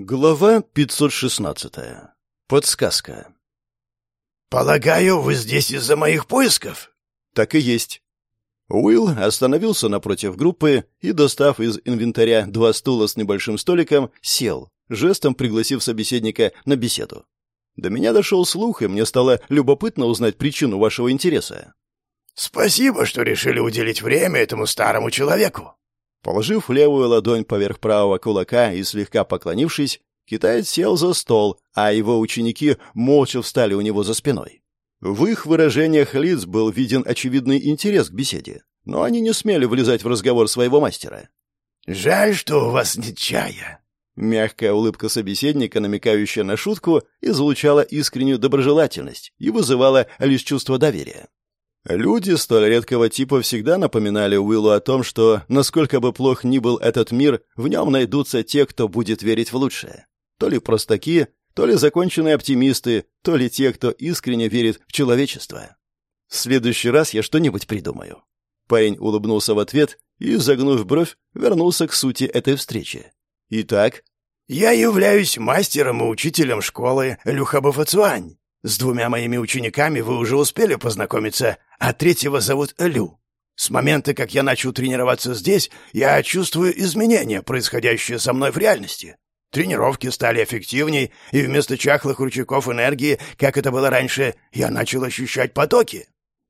Глава 516. Подсказка. «Полагаю, вы здесь из-за моих поисков?» Так и есть. Уилл остановился напротив группы и, достав из инвентаря два стула с небольшим столиком, сел, жестом пригласив собеседника на беседу. До меня дошел слух, и мне стало любопытно узнать причину вашего интереса. «Спасибо, что решили уделить время этому старому человеку», Положив левую ладонь поверх правого кулака и слегка поклонившись, китаец сел за стол, а его ученики молча встали у него за спиной. В их выражениях лиц был виден очевидный интерес к беседе, но они не смели влезать в разговор своего мастера. «Жаль, что у вас нет чая». Мягкая улыбка собеседника, намекающая на шутку, излучала искреннюю доброжелательность и вызывала лишь чувство доверия. Люди столь редкого типа всегда напоминали Уиллу о том, что, насколько бы плох ни был этот мир, в нем найдутся те, кто будет верить в лучшее. То ли простаки, то ли законченные оптимисты, то ли те, кто искренне верит в человечество. В следующий раз я что-нибудь придумаю. Парень улыбнулся в ответ и, загнув бровь, вернулся к сути этой встречи. Итак, «Я являюсь мастером и учителем школы Люхабафацуань. С двумя моими учениками вы уже успели познакомиться, а третьего зовут Лю. С момента, как я начал тренироваться здесь, я чувствую изменения, происходящие со мной в реальности. Тренировки стали эффективнее, и вместо чахлых ручейков энергии, как это было раньше, я начал ощущать потоки.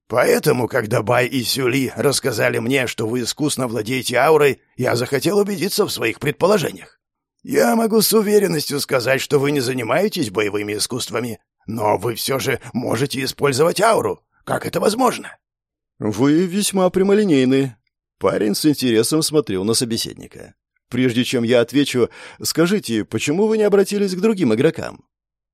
Поэтому, когда Бай и Сюли рассказали мне, что вы искусно владеете аурой, я захотел убедиться в своих предположениях. Я могу с уверенностью сказать, что вы не занимаетесь боевыми искусствами, но вы все же можете использовать ауру. Как это возможно?» «Вы весьма прямолинейны». Парень с интересом смотрел на собеседника. «Прежде чем я отвечу, скажите, почему вы не обратились к другим игрокам?»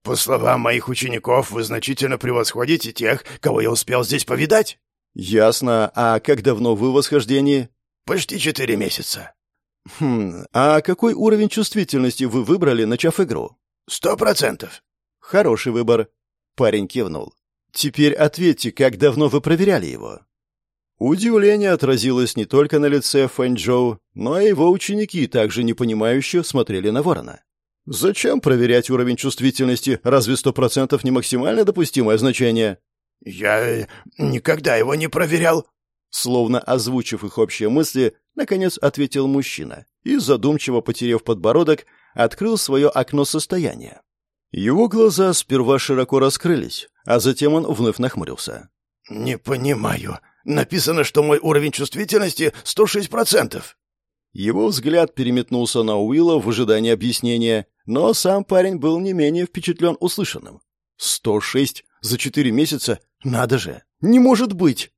«По словам моих учеников, вы значительно превосходите тех, кого я успел здесь повидать». «Ясно. А как давно вы в восхождении?» «Почти четыре месяца». «Хм, а какой уровень чувствительности вы выбрали, начав игру?» «Сто процентов». Хороший выбор. Парень кивнул. Теперь ответьте, как давно вы проверяли его? Удивление отразилось не только на лице Фэнчжоу, но и его ученики также непонимающе смотрели на ворона. Зачем проверять уровень чувствительности? Разве сто процентов не максимально допустимое значение? Я никогда его не проверял. Словно озвучив их общие мысли, наконец ответил мужчина и, задумчиво потеряв подбородок, открыл свое окно состояния. Его глаза сперва широко раскрылись, а затем он вновь нахмурился. «Не понимаю. Написано, что мой уровень чувствительности 106%. Его взгляд переметнулся на Уилла в ожидании объяснения, но сам парень был не менее впечатлен услышанным. «Сто шесть за четыре месяца? Надо же! Не может быть!»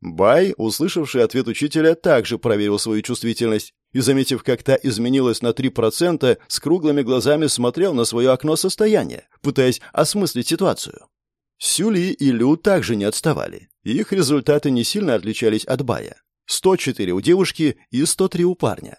Бай, услышавший ответ учителя, также проверил свою чувствительность и, заметив, как та изменилась на 3%, с круглыми глазами смотрел на свое окно состояния, пытаясь осмыслить ситуацию. Сюли и Лю также не отставали. Их результаты не сильно отличались от Бая. 104 у девушки и 103 у парня.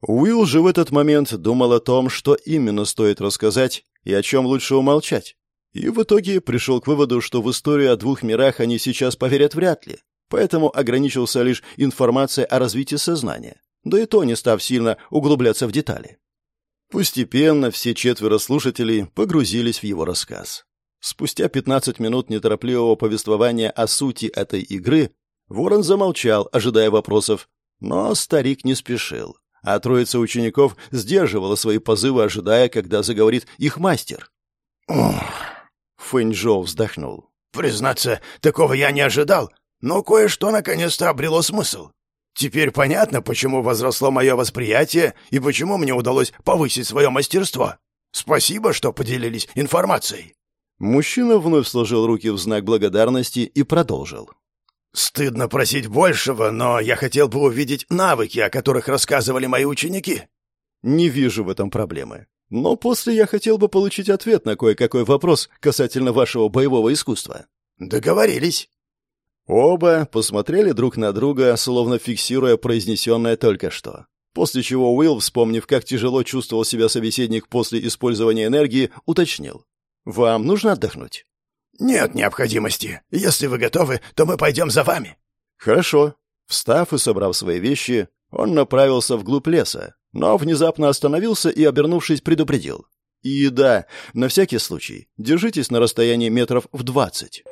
Уилл же в этот момент думал о том, что именно стоит рассказать и о чем лучше умолчать. И в итоге пришел к выводу, что в историю о двух мирах они сейчас поверят вряд ли, поэтому ограничился лишь информацией о развитии сознания, да и то не став сильно углубляться в детали. Постепенно все четверо слушателей погрузились в его рассказ. Спустя 15 минут неторопливого повествования о сути этой игры Ворон замолчал, ожидая вопросов, но старик не спешил, а троица учеников сдерживала свои позывы, ожидая, когда заговорит их мастер. «Ох!» — Фэньчжоу вздохнул. «Признаться, такого я не ожидал, но кое-что наконец-то обрело смысл. Теперь понятно, почему возросло мое восприятие и почему мне удалось повысить свое мастерство. Спасибо, что поделились информацией». Мужчина вновь сложил руки в знак благодарности и продолжил. «Стыдно просить большего, но я хотел бы увидеть навыки, о которых рассказывали мои ученики». «Не вижу в этом проблемы. Но после я хотел бы получить ответ на кое-какой вопрос касательно вашего боевого искусства». «Договорились». Оба посмотрели друг на друга, словно фиксируя произнесенное только что. После чего Уилл, вспомнив, как тяжело чувствовал себя собеседник после использования энергии, уточнил. «Вам нужно отдохнуть?» «Нет необходимости. Если вы готовы, то мы пойдем за вами». «Хорошо». Встав и собрав свои вещи, Он направился вглубь леса, но внезапно остановился и, обернувшись, предупредил. «И да, на всякий случай, держитесь на расстоянии метров в двадцать».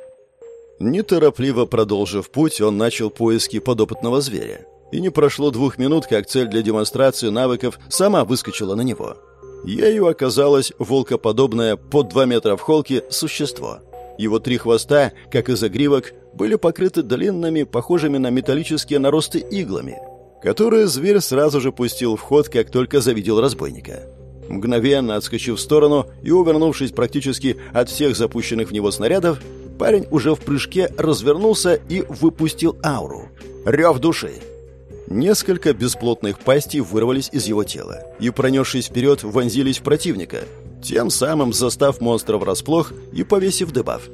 Неторопливо продолжив путь, он начал поиски подопытного зверя. И не прошло двух минут, как цель для демонстрации навыков сама выскочила на него. Ею оказалось волкоподобное под два метра в холке существо. Его три хвоста, как и загривок, были покрыты длинными, похожими на металлические наросты иглами, которые зверь сразу же пустил в ход, как только завидел разбойника. Мгновенно отскочив в сторону и увернувшись практически от всех запущенных в него снарядов, парень уже в прыжке развернулся и выпустил ауру. Рев души. Несколько бесплотных пастей вырвались из его тела и, пронесшись вперед, вонзились в противника, тем самым застав монстра врасплох и повесив дебаф.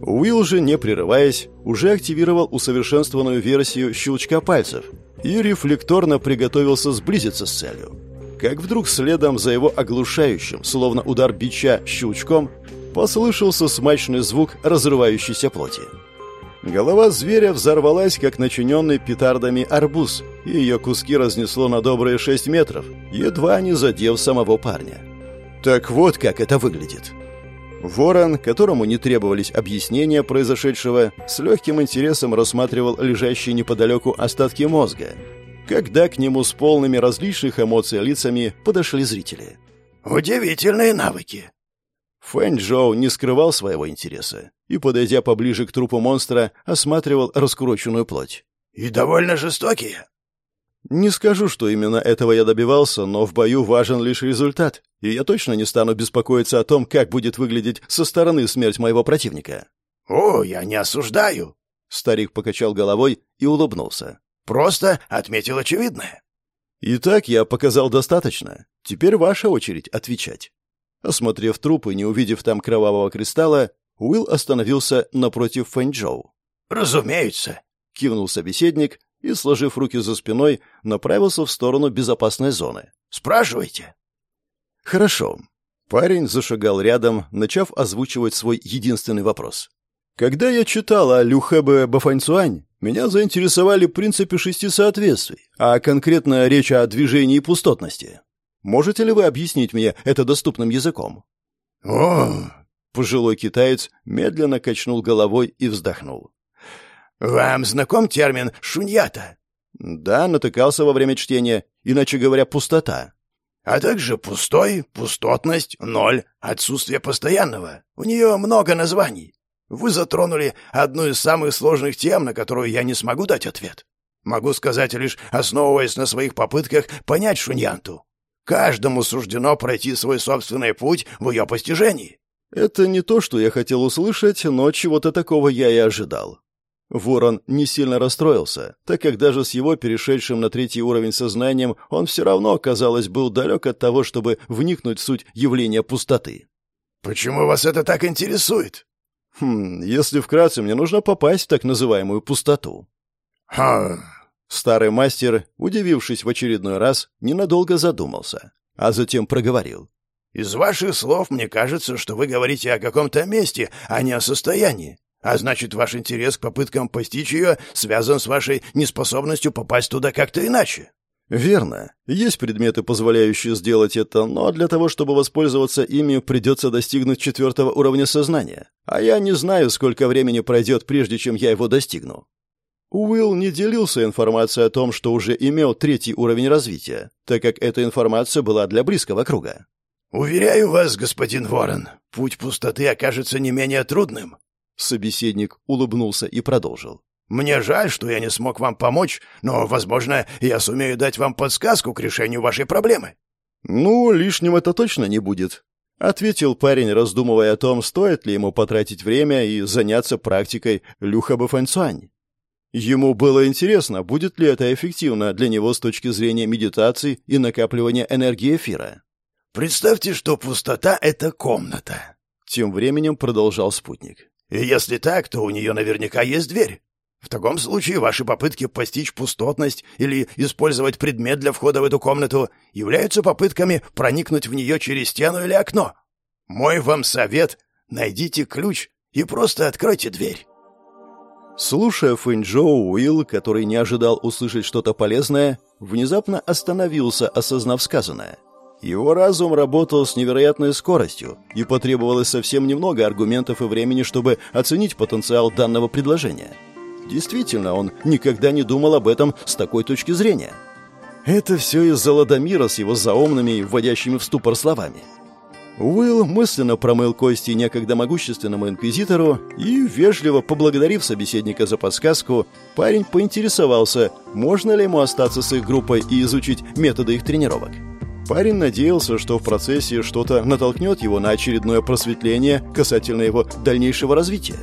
Уилл же, не прерываясь, уже активировал усовершенствованную версию щелчка пальцев и рефлекторно приготовился сблизиться с целью. Как вдруг следом за его оглушающим, словно удар бича, щелчком, послышался смачный звук разрывающейся плоти. Голова зверя взорвалась, как начиненный петардами арбуз, и ее куски разнесло на добрые шесть метров, едва не задев самого парня. Так вот как это выглядит. Ворон, которому не требовались объяснения произошедшего, с легким интересом рассматривал лежащие неподалеку остатки мозга, когда к нему с полными различных эмоций лицами подошли зрители. «Удивительные навыки!» Фэнь Джоу не скрывал своего интереса и, подойдя поближе к трупу монстра, осматривал раскуроченную плоть. «И довольно жестокие». Не скажу, что именно этого я добивался, но в бою важен лишь результат, и я точно не стану беспокоиться о том, как будет выглядеть со стороны смерть моего противника. «О, я не осуждаю!» Старик покачал головой и улыбнулся. «Просто отметил очевидное». «Итак, я показал достаточно. Теперь ваша очередь отвечать». Осмотрев труп и не увидев там кровавого кристалла, Уилл остановился напротив Фэнчжоу. «Разумеется», — кивнул собеседник и, сложив руки за спиной, направился в сторону безопасной зоны. «Спрашивайте». «Хорошо». Парень зашагал рядом, начав озвучивать свой единственный вопрос. «Когда я читал о Люхэбе Бафаньцуань, меня заинтересовали принципы шести соответствий, а конкретно речь о движении и пустотности. Можете ли вы объяснить мне это доступным языком?» «О!» — пожилой китаец медленно качнул головой и вздохнул. «Вам знаком термин «шуньята»?» «Да, натыкался во время чтения, иначе говоря, пустота». «А также пустой, пустотность, ноль, отсутствие постоянного. У нее много названий. Вы затронули одну из самых сложных тем, на которую я не смогу дать ответ. Могу сказать лишь, основываясь на своих попытках понять шуньянту. Каждому суждено пройти свой собственный путь в ее постижении. Это не то, что я хотел услышать, но чего-то такого я и ожидал. Ворон не сильно расстроился, так как даже с его перешедшим на третий уровень сознанием он все равно, казалось, был далек от того, чтобы вникнуть в суть явления пустоты. «Почему вас это так интересует?» «Хм, если вкратце, мне нужно попасть в так называемую пустоту». «Ха...» Старый мастер, удивившись в очередной раз, ненадолго задумался, а затем проговорил. «Из ваших слов мне кажется, что вы говорите о каком-то месте, а не о состоянии. А значит, ваш интерес к попыткам постичь ее связан с вашей неспособностью попасть туда как-то иначе». «Верно. Есть предметы, позволяющие сделать это, но для того, чтобы воспользоваться ими, придется достигнуть четвертого уровня сознания. А я не знаю, сколько времени пройдет, прежде чем я его достигну. Уилл не делился информацией о том, что уже имел третий уровень развития, так как эта информация была для близкого круга. «Уверяю вас, господин Ворон, путь пустоты окажется не менее трудным». Собеседник улыбнулся и продолжил. «Мне жаль, что я не смог вам помочь, но, возможно, я сумею дать вам подсказку к решению вашей проблемы». «Ну, лишним это точно не будет», — ответил парень, раздумывая о том, стоит ли ему потратить время и заняться практикой Люха Бафэнцуань. Ему было интересно, будет ли это эффективно для него с точки зрения медитации и накапливания энергии эфира. «Представьте, что пустота — это комната», — тем временем продолжал спутник. «И если так, то у нее наверняка есть дверь. В таком случае ваши попытки постичь пустотность или использовать предмет для входа в эту комнату являются попытками проникнуть в нее через стену или окно. Мой вам совет — найдите ключ и просто откройте дверь». Слушая Фэнчжоу, Уилл, который не ожидал услышать что-то полезное, внезапно остановился, осознав сказанное. Его разум работал с невероятной скоростью, и потребовалось совсем немного аргументов и времени, чтобы оценить потенциал данного предложения. Действительно, он никогда не думал об этом с такой точки зрения. Это все из-за Ладомира с его заумными и вводящими в ступор словами. Уилл мысленно промыл кости некогда могущественному инквизитору и, вежливо поблагодарив собеседника за подсказку, парень поинтересовался, можно ли ему остаться с их группой и изучить методы их тренировок. Парень надеялся, что в процессе что-то натолкнет его на очередное просветление касательно его дальнейшего развития.